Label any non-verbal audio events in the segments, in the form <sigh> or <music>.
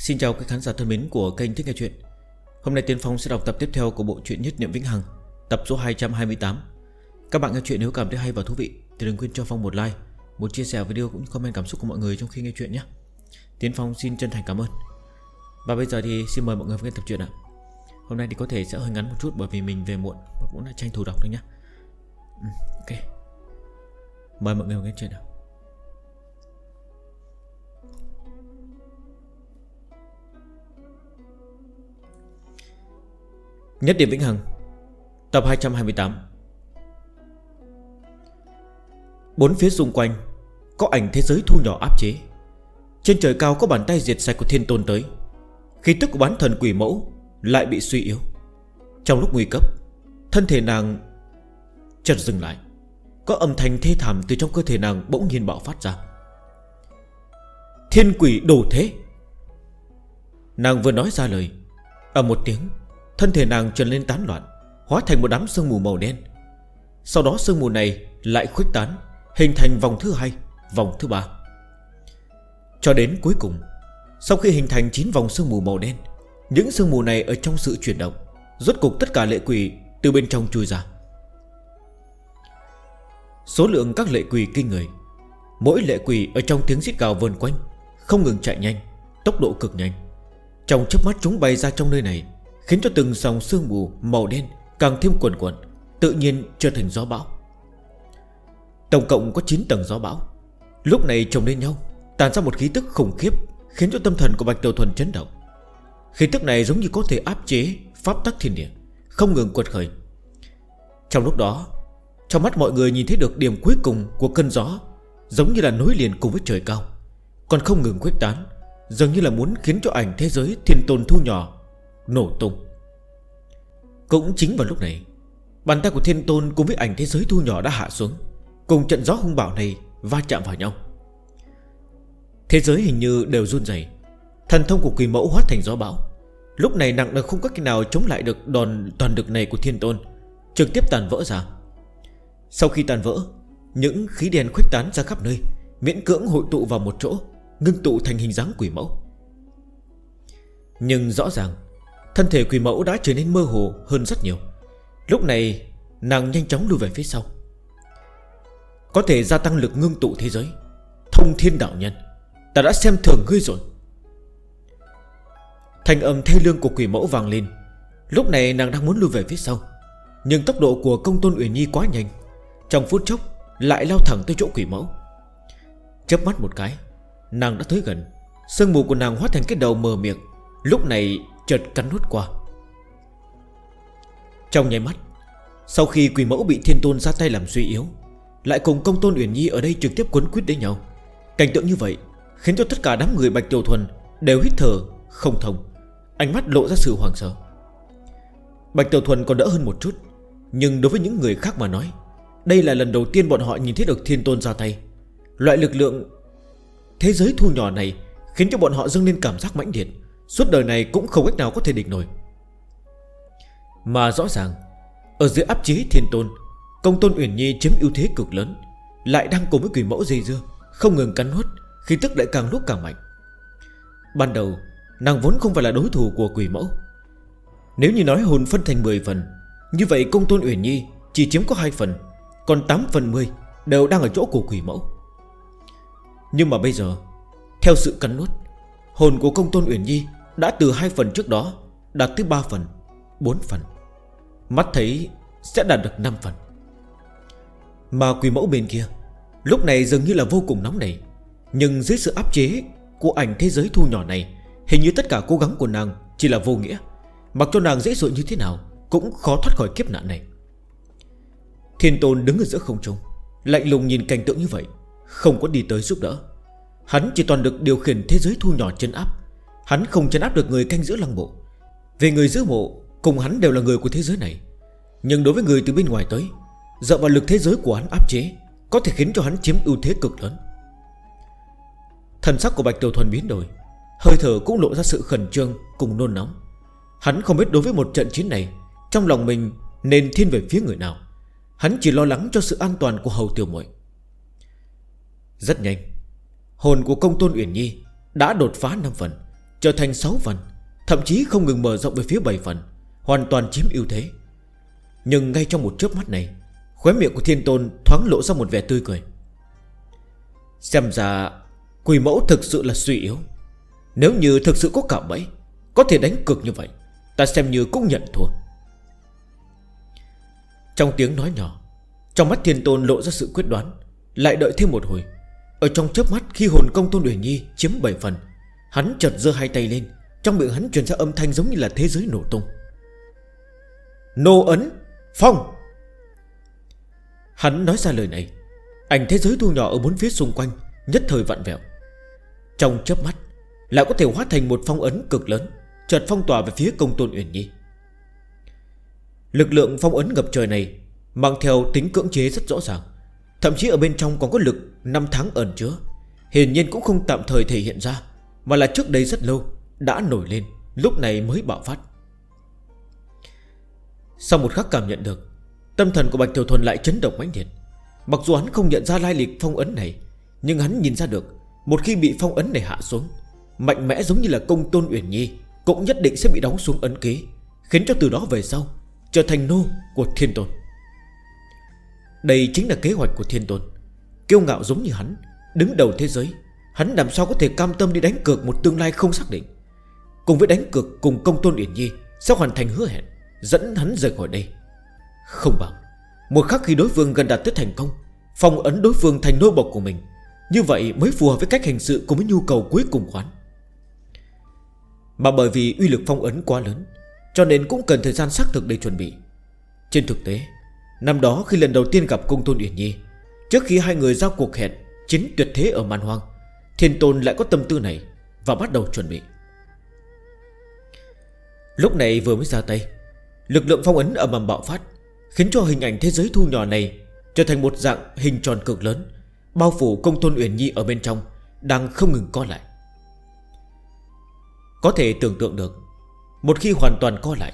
Xin chào các khán giả thân mến của kênh Thích Nghe Chuyện. Hôm nay Tiến Phong sẽ đọc tập tiếp theo của bộ truyện Nhất Niệm Vĩnh Hằng, Tập số 228 Các bạn nghe chuyện nếu cảm thấy hay và thú vị Thì đừng quên cho Phong một like, Một chia sẻ video cũng comment cảm xúc của mọi người trong khi nghe chuyện nhé. Tiến Phong xin chân thành cảm ơn. Và bây giờ thì xin mời mọi người nghe tập truyện ạ. Hôm nay thì có thể sẽ hơi ngắn một chút bởi vì mình về muộn Và cũng đã tranh thủ đọc thôi nhé. Ừ, ok. Mời mọi người nghe chuyện nào. Nhất điểm Vĩnh Hằng, Tập 228 Bốn phía xung quanh Có ảnh thế giới thu nhỏ áp chế. Trên trời cao có bàn tay diệt sạch của thiên tôn tới. Khi tức của bán thần quỷ mẫu Lại bị suy yếu. Trong lúc nguy cấp, Thân thể nàng chợt dừng lại. Có âm thanh thê thảm từ trong cơ thể nàng bỗng nhiên bạo phát ra. Thiên quỷ đổ thế! Nàng vừa nói ra lời Ở một tiếng Thân thể nàng trần lên tán loạn, Hóa thành một đám sương mù màu đen. Sau đó sương mù này lại khuếch tán, Hình thành vòng thứ hai, Vòng thứ ba. Cho đến cuối cùng, Sau khi hình thành 9 vòng sương mù màu đen, Những sương mù này ở trong sự chuyển động, Rốt cục tất cả lệ quỷ từ bên trong chui ra. Số lượng các lệ quỷ kinh người, Mỗi lệ quỷ ở trong tiếng giết gào vườn quanh, Không ngừng chạy nhanh, Tốc độ cực nhanh. Trong chấp mắt chúng bay ra trong nơi này Khiến cho từng dòng sương mù màu đen càng thêm cuồn cuộn, Tự nhiên trở thành gió bão. Tổng cộng có 9 tầng gió bão. Lúc này chồng lên nhau, Tàn ra một khí tức khủng khiếp, Khiến cho tâm thần của Bạch Tiểu Thuần chấn động. Khí tức này giống như có thể áp chế Pháp tắc thiên địa, Không ngừng quật khởi. Trong lúc đó, Trong mắt mọi người nhìn thấy được điểm cuối cùng của cơn gió, Giống như là nối liền cùng với trời cao, Còn không ngừng quyết tán, Dường như là muốn khiến cho ảnh thế giới thiên tôn thu nhỏ. Nổ tung. Cũng chính vào lúc này, Bàn tay của thiên tôn cùng với ảnh thế giới thu nhỏ đã hạ xuống, Cùng trận gió hung bạo này Va chạm vào nhau. Thế giới hình như đều run dày Thần thông của quỷ mẫu hóa thành gió bão. Lúc này nặng là không có cách nào chống lại được đòn, toàn lực này của thiên tôn, Trực tiếp tàn vỡ ra. Sau khi tàn vỡ, Những khí đèn khuếch tán ra khắp nơi, Miễn cưỡng hội tụ vào một chỗ, Ngưng tụ thành hình dáng quỷ mẫu. Nhưng rõ ràng Thân thể quỷ mẫu đã trở nên mơ hồ hơn rất nhiều. Lúc này, nàng nhanh chóng lùi về phía sau. Có thể gia tăng lực ngưng tụ thế giới. Thông thiên đạo nhân, Ta đã xem thường ngươi rồi. Thanh âm thê lương của quỷ mẫu vàng lên. Lúc này nàng đang muốn lùi về phía sau, Nhưng tốc độ của công tôn Uyển Nhi quá nhanh. Trong phút chốc, lại lao thẳng tới chỗ quỷ mẫu. Chấp mắt một cái, Nàng đã tới gần. Sương mù của nàng hóa thành cái đầu mờ miệng. Lúc này Chợt cắn nút qua. Trong nháy mắt, Sau khi quỷ mẫu bị thiên tôn ra tay làm suy yếu, Lại cùng công tôn Uyển Nhi ở đây trực tiếp cuốn quyết đến nhau. Cảnh tượng như vậy Khiến cho tất cả đám người Bạch Tiểu Thuần Đều hít thở, không thông. Ánh mắt lộ ra sự hoàng sợ. Bạch Tiểu Thuần còn đỡ hơn một chút, Nhưng đối với những người khác mà nói, Đây là lần đầu tiên bọn họ nhìn thấy được thiên tôn ra tay. Loại lực lượng Thế giới thu nhỏ này Khiến cho bọn họ dâng lên cảm giác mãnh liệt. Suốt đời này cũng không cách nào có thể địch nổi. Mà rõ ràng, Ở dưới áp chế thiên tôn, Công tôn Uyển Nhi chiếm ưu thế cực lớn, Lại đang cùng với quỷ mẫu dây dưa, Không ngừng cắn nuốt Khi tức lại càng lúc càng mạnh. Ban đầu, nàng vốn không phải là đối thủ của quỷ mẫu. Nếu như nói hồn phân thành 10 phần, Như vậy công tôn Uyển Nhi Chỉ chiếm có 2 phần, Còn 8 phần 10 đều đang ở chỗ của quỷ mẫu. Nhưng mà bây giờ, Theo sự cắn nuốt, Hồn của công tôn Uyển Nhi đã từ hai phần trước đó, Đạt tới ba phần, bốn phần. Mắt thấy sẽ đạt được năm phần. Mà quỷ mẫu bên kia, Lúc này dường như là vô cùng nóng nảy. Nhưng dưới sự áp chế Của ảnh thế giới thu nhỏ này, Hình như tất cả cố gắng của nàng chỉ là vô nghĩa. Mặc cho nàng dễ dội như thế nào, Cũng khó thoát khỏi kiếp nạn này. Thiên tôn đứng ở giữa không trung, Lạnh lùng nhìn cảnh tượng như vậy, Không có đi tới giúp đỡ. Hắn chỉ toàn được điều khiển thế giới thu nhỏ chân áp. Hắn không chấn áp được người canh giữ lăng mộ. Về người giữ mộ, Cùng hắn đều là người của thế giới này. Nhưng đối với người từ bên ngoài tới, Dựa vào lực thế giới của hắn áp chế, Có thể khiến cho hắn chiếm ưu thế cực lớn. Thần sắc của Bạch Tiểu Thuần biến đổi, Hơi thở cũng lộ ra sự khẩn trương Cùng nôn nóng. Hắn không biết đối với một trận chiến này, Trong lòng mình nên thiên về phía người nào. Hắn chỉ lo lắng cho sự an toàn của Hầu Tiểu muội. Rất nhanh, Hồn của công tôn Uyển Nhi Đã đột phá 5 phần. Trở thành 6 phần, Thậm chí không ngừng mở rộng về phía 7 phần, Hoàn toàn chiếm ưu thế. Nhưng ngay trong một chớp mắt này, Khóe miệng của thiên tôn thoáng lộ ra một vẻ tươi cười. Xem ra, Quỷ mẫu thực sự là suy yếu. Nếu như thực sự có cả bẫy, Có thể đánh cực như vậy, Ta xem như cũng nhận thua. Trong tiếng nói nhỏ, Trong mắt thiên tôn lộ ra sự quyết đoán, Lại đợi thêm một hồi. Ở trong chớp mắt khi hồn công tôn Uyển Nhi chiếm 7 phần Hắn chợt dơ hai tay lên, Trong miệng hắn truyền ra âm thanh giống như là thế giới nổ tung. Nô ấn, Phong! Hắn nói ra lời này, Ảnh thế giới thu nhỏ ở bốn phía xung quanh, Nhất thời vặn vẹo. Trong chớp mắt, Lại có thể hóa thành một phong ấn cực lớn, Chợt phong tỏa về phía công tôn Uyển Nhi. Lực lượng phong ấn ngập trời này Mang theo tính cưỡng chế rất rõ ràng, Thậm chí ở bên trong còn có lực 5 tháng ẩn chứa, Hiển nhiên cũng không tạm thời thể hiện ra. Mà là trước đây rất lâu, Đã nổi lên, Lúc này mới bạo phát. Sau một khắc cảm nhận được, Tâm thần của Bạch Tiểu Thuần lại chấn động mãnh liệt. Mặc dù hắn không nhận ra lai lịch phong ấn này, Nhưng hắn nhìn ra được, Một khi bị phong ấn này hạ xuống, Mạnh mẽ giống như là công tôn Uyển Nhi, Cũng nhất định sẽ bị đóng xuống ấn ký, Khiến cho từ đó về sau, Trở thành nô của thiên tôn. Đây chính là kế hoạch của thiên tôn. Kiêu ngạo giống như hắn, Đứng đầu thế giới Hắn làm sao có thể cam tâm đi đánh cược một tương lai không xác định? Cùng với đánh cược cùng công tôn Uyển Nhi, Sẽ hoàn thành hứa hẹn, Dẫn hắn rời khỏi đây. Không bằng, Một khắc khi đối phương gần đạt tới thành công, Phong ấn đối phương thành nô bọc của mình, Như vậy mới phù hợp với cách hành sự cùng với nhu cầu cuối cùng của hắn. Mà bởi vì uy lực phong ấn quá lớn, Cho nên cũng cần thời gian xác thực để chuẩn bị. Trên thực tế, Năm đó khi lần đầu tiên gặp công tôn Uyển Nhi, Trước khi hai người giao cuộc hẹn Chính tuyệt thế ở man hoang Thiên tôn lại có tâm tư này Và bắt đầu chuẩn bị. Lúc này vừa mới ra tay, Lực lượng phong ấn ở mầm bạo phát, Khiến cho hình ảnh thế giới thu nhỏ này Trở thành một dạng hình tròn cực lớn, Bao phủ công tôn Uyển Nhi ở bên trong, Đang không ngừng co lại. Có thể tưởng tượng được, Một khi hoàn toàn co lại,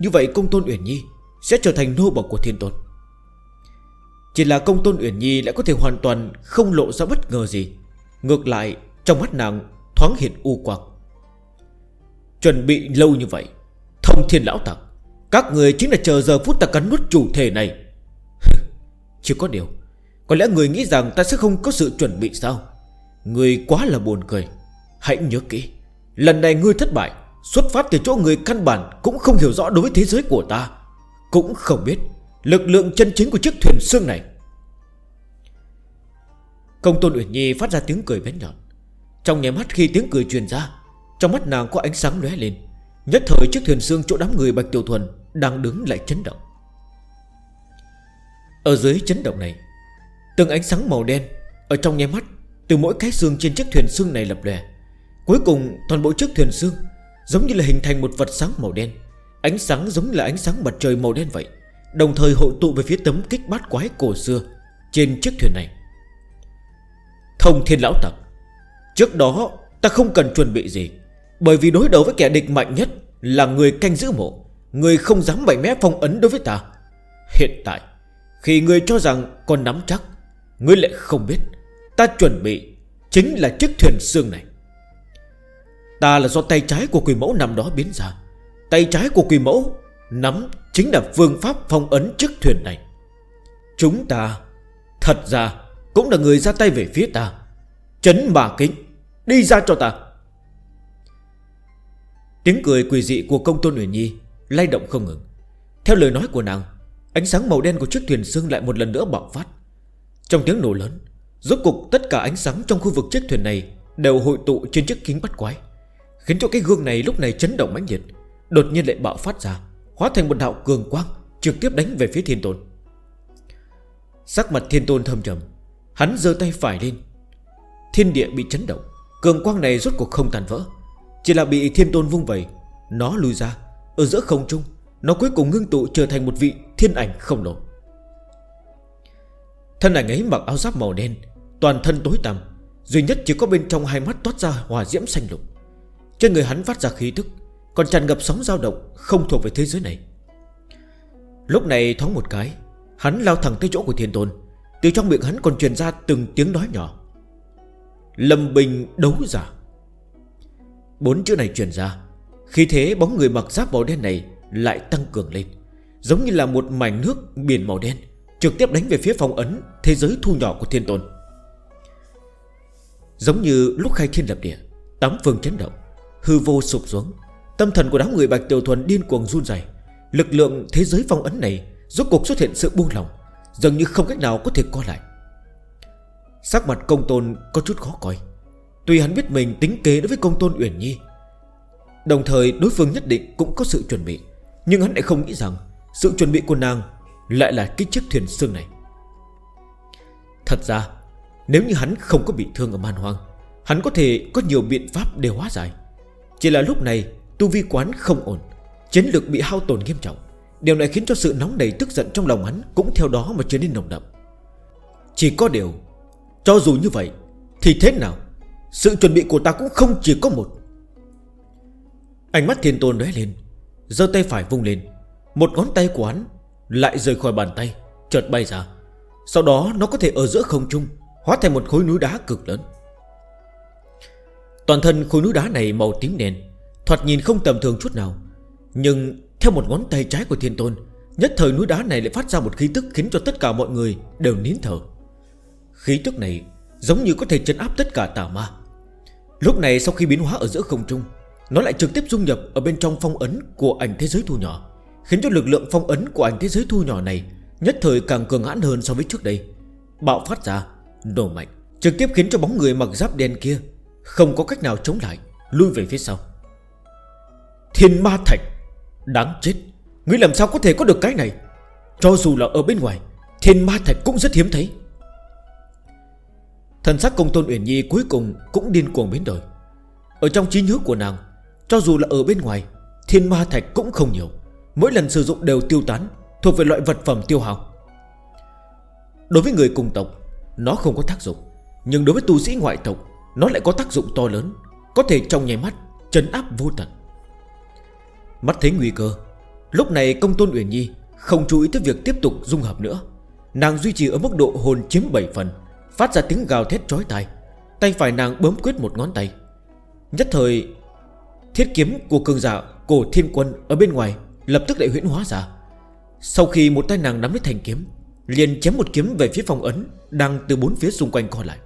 Như vậy công tôn Uyển Nhi Sẽ trở thành nô bọc của thiên tôn. Chỉ là công tôn Uyển Nhi Lại có thể hoàn toàn không lộ ra bất ngờ gì Ngược lại, trong mắt nàng, thoáng hiện u quang. Chuẩn bị lâu như vậy, Thông thiên lão tặc, Các người chính là chờ giờ phút ta cắn nuốt chủ thể này. <laughs> Chỉ có điều, Có lẽ người nghĩ rằng ta sẽ không có sự chuẩn bị sao? Người quá là buồn cười. Hãy nhớ kỹ, Lần này ngươi thất bại, Xuất phát từ chỗ người căn bản Cũng không hiểu rõ đối với thế giới của ta. Cũng không biết, Lực lượng chân chính của chiếc thuyền xương này Công tôn Uyển Nhi phát ra tiếng cười bén nhọn. Trong nháy mắt khi tiếng cười truyền ra, Trong mắt nàng có ánh sáng lóe lên. Nhất thời chiếc thuyền xương chỗ đám người Bạch Tiểu Thuần Đang đứng lại chấn động. Ở dưới chấn động này, Từng ánh sáng màu đen Ở trong nháy mắt Từ mỗi cái xương trên chiếc thuyền xương này lập lè Cuối cùng, toàn bộ chiếc thuyền xương Giống như là hình thành một vật sáng màu đen. Ánh sáng giống là ánh sáng mặt trời màu đen vậy, Đồng thời hội tụ về phía tấm kích bát quái cổ xưa Trên chiếc thuyền này. Không thiên lão tặc. Trước đó, ta không cần chuẩn bị gì, Bởi vì đối đầu với kẻ địch mạnh nhất Là người canh giữ mộ, Người không dám mạnh mẽ phong ấn đối với ta. Hiện tại, Khi người cho rằng còn nắm chắc, Người lại không biết, Ta chuẩn bị Chính là chiếc thuyền xương này. Ta là do tay trái của quỷ mẫu nằm đó biến ra. Tay trái của quỷ mẫu Nắm chính là phương pháp phong ấn chiếc thuyền này. Chúng ta, Thật ra cũng là người ra tay về phía ta. Chấn bà kính. Đi ra cho ta. Tiếng cười quỷ dị của công tôn Nguyễn Nhi Lay động không ngừng. Theo lời nói của nàng, Ánh sáng màu đen của chiếc thuyền xương lại một lần nữa bạo phát. Trong tiếng nổ lớn, Rốt cục tất cả ánh sáng trong khu vực chiếc thuyền này Đều hội tụ trên chiếc kính bắt quái, Khiến cho cái gương này lúc này chấn động mãnh nhiệt Đột nhiên lại bạo phát ra, Hóa thành một đạo cường quang, Trực tiếp đánh về phía thiên tôn. Sắc mặt thiên tôn thâm trầm Hắn dơ tay phải lên. Thiên địa bị chấn động. Cường quang này rốt cuộc không tàn vỡ. Chỉ là bị thiên tôn vung vầy, Nó lùi ra, Ở giữa không trung, Nó cuối cùng ngưng tụ trở thành một vị thiên ảnh không nổi Thân ảnh ấy mặc áo giáp màu đen, Toàn thân tối tăm, Duy nhất chỉ có bên trong hai mắt toát ra hòa diễm xanh lục. Trên người hắn phát ra khí thức Còn tràn ngập sóng dao động Không thuộc về thế giới này. Lúc này thoáng một cái, Hắn lao thẳng tới chỗ của thiên tôn. Từ trong miệng hắn còn truyền ra từng tiếng nói nhỏ. Lâm Bình đấu giả Bốn chữ này truyền ra, Khi thế bóng người mặc giáp màu đen này Lại tăng cường lên, Giống như là một mảnh nước biển màu đen, Trực tiếp đánh về phía phong ấn Thế giới thu nhỏ của thiên tôn. Giống như lúc khai thiên lập địa, Tám phương chấn động, Hư vô sụp xuống, Tâm thần của đám người Bạch Tiểu Thuần điên cuồng run dày Lực lượng thế giới phong ấn này Rốt cuộc xuất hiện sự buông lòng Dường như không cách nào có thể qua lại. Sắc mặt công tôn có chút khó coi. Tuy hắn biết mình tính kế đối với công tôn Uyển Nhi, Đồng thời đối phương nhất định cũng có sự chuẩn bị, Nhưng hắn lại không nghĩ rằng Sự chuẩn bị của nàng lại là cái chiếc thuyền xương này. Thật ra, Nếu như hắn không có bị thương ở man hoang, Hắn có thể có nhiều biện pháp để hóa giải. Chỉ là lúc này Tu vi quán không ổn, Chiến lược bị hao tổn nghiêm trọng. Điều này khiến cho sự nóng đầy tức giận trong lòng hắn Cũng theo đó mà trở nên nồng đậm. Chỉ có điều, Cho dù như vậy, Thì thế nào, Sự chuẩn bị của ta cũng không chỉ có một. Ánh mắt thiên tôn lóe lên, giơ tay phải vung lên, Một ngón tay của hắn Lại rời khỏi bàn tay, Chợt bay ra. Sau đó nó có thể ở giữa không trung, Hóa thành một khối núi đá cực lớn. Toàn thân khối núi đá này màu tím đen, Thoạt nhìn không tầm thường chút nào, Nhưng theo một ngón tay trái của thiên tôn Nhất thời núi đá này lại phát ra một khí tức Khiến cho tất cả mọi người đều nín thở. Khí tức này giống như có thể chấn áp tất cả tà ma. Lúc này sau khi biến hóa ở giữa không trung Nó lại trực tiếp dung nhập ở bên trong phong ấn của ảnh thế giới thu nhỏ Khiến cho lực lượng phong ấn của ảnh thế giới thu nhỏ này Nhất thời càng cường hãn hơn so với trước đây. Bạo phát ra, nổ mạnh Trực tiếp khiến cho bóng người mặc giáp đen kia Không có cách nào chống lại Lui về phía sau. Thiên ma thạch. Đáng chết Ngươi làm sao có thể có được cái này? Cho dù là ở bên ngoài, Thiên ma thạch cũng rất hiếm thấy. Thần sắc công tôn Uyển Nhi cuối cùng cũng điên cuồng biến đổi. Ở trong trí nhớ của nàng, Cho dù là ở bên ngoài, Thiên ma thạch cũng không nhiều. Mỗi lần sử dụng đều tiêu tán, Thuộc về loại vật phẩm tiêu hào Đối với người cùng tộc, Nó không có tác dụng. Nhưng đối với tu sĩ ngoại tộc, Nó lại có tác dụng to lớn, Có thể trong nháy mắt Trấn áp vô tận. Mắt thấy nguy cơ. Lúc này công tôn Uyển Nhi Không chú ý tới việc tiếp tục dung hợp nữa. Nàng duy trì ở mức độ hồn chiếm 7 phần, Phát ra tiếng gào thét trói tai. Tay phải nàng bấm quyết một ngón tay. Nhất thời, Thiết kiếm của cường giả cổ thiên quân Ở bên ngoài lập tức lại huyễn hóa ra. Sau khi một tay nàng nắm lấy thành kiếm, Liền chém một kiếm về phía phòng ấn Đang từ bốn phía xung quanh co lại.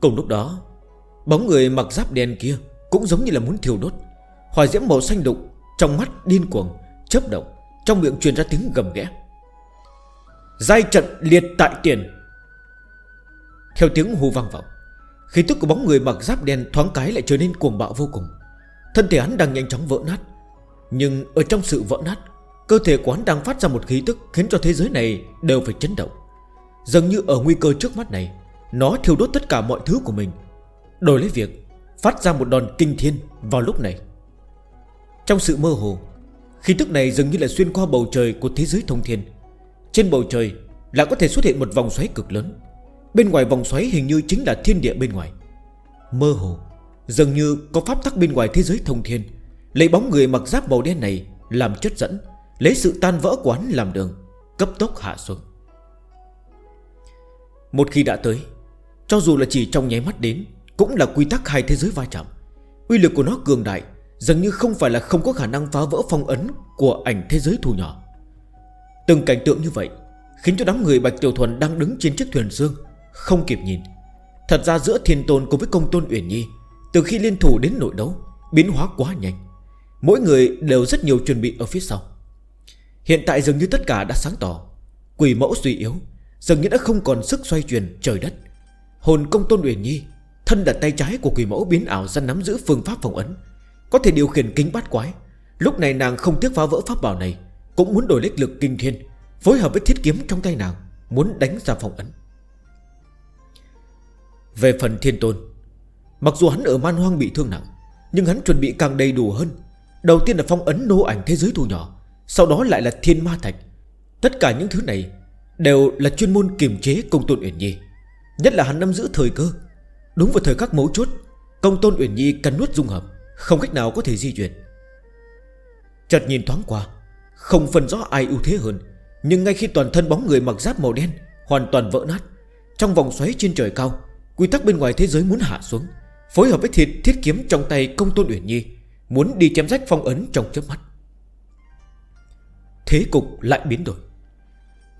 Cùng lúc đó, Bóng người mặc giáp đen kia Cũng giống như là muốn thiêu đốt. Hỏa diễm màu xanh đục Trong mắt điên cuồng, Chớp động, Trong miệng truyền ra tiếng gầm ghé. Giai trận liệt tại tiền. Theo tiếng hù vang vọng, Khí tức của bóng người mặc giáp đen thoáng cái lại trở nên cuồng bạo vô cùng. Thân thể hắn đang nhanh chóng vỡ nát, Nhưng ở trong sự vỡ nát, Cơ thể của hắn đang phát ra một khí tức Khiến cho thế giới này đều phải chấn động. Dường như ở nguy cơ trước mắt này, Nó thiêu đốt tất cả mọi thứ của mình. Đổi lấy việc Phát ra một đòn kinh thiên vào lúc này. Trong sự mơ hồ Khí tức này dường như là xuyên qua bầu trời của thế giới thông thiên, Trên bầu trời là có thể xuất hiện một vòng xoáy cực lớn. Bên ngoài vòng xoáy hình như chính là thiên địa bên ngoài. Mơ hồ, Dường như có pháp tắc bên ngoài thế giới thông thiên, Lấy bóng người mặc giáp màu đen này Làm chất dẫn, Lấy sự tan vỡ của hắn làm đường, Cấp tốc hạ xuống. Một khi đã tới, Cho dù là chỉ trong nháy mắt đến, Cũng là quy tắc hai thế giới va chạm. Uy lực của nó cường đại Dường như không phải là không có khả năng phá vỡ phong ấn Của ảnh thế giới thù nhỏ. Từng cảnh tượng như vậy Khiến cho đám người Bạch Tiểu Thuần đang đứng trên chiếc thuyền dương, Không kịp nhìn. Thật ra giữa thiên tôn cùng với công tôn Uyển Nhi, Từ khi liên thủ đến nội đấu, Biến hóa quá nhanh. Mỗi người đều rất nhiều chuẩn bị ở phía sau. Hiện tại dường như tất cả đã sáng tỏ. Quỷ mẫu suy yếu, Dường như đã không còn sức xoay chuyển trời đất. Hồn công tôn Uyển Nhi, Thân đặt tay trái của quỷ mẫu biến ảo ra nắm giữ phương pháp phòng ấn. Có thể điều khiển kính bát quái. Lúc này nàng không tiếc phá vỡ pháp bảo này, Cũng muốn đổi lích lực kinh thiên, Phối hợp với thiết kiếm trong tay nàng, Muốn đánh ra phòng ấn. Về phần thiên tôn, Mặc dù hắn ở man hoang bị thương nặng, Nhưng hắn chuẩn bị càng đầy đủ hơn. Đầu tiên là phong ấn nô ảnh thế giới thu nhỏ, Sau đó lại là thiên ma thạch. Tất cả những thứ này Đều là chuyên môn kiềm chế công tôn Uyển Nhi. Nhất là hắn nắm giữ thời cơ. Đúng vào thời khắc mấu chốt, Công tôn Uyển Nhi cần nuốt dung hợp. Không cách nào có thể di chuyển. Chợt nhìn thoáng qua, Không phân rõ ai ưu thế hơn, Nhưng ngay khi toàn thân bóng người mặc giáp màu đen Hoàn toàn vỡ nát, Trong vòng xoáy trên trời cao, Quy tắc bên ngoài thế giới muốn hạ xuống, Phối hợp với thiệt thiết kiếm trong tay công tôn Uyển Nhi, Muốn đi chém rách phong ấn trong trước mắt. Thế cục lại biến đổi.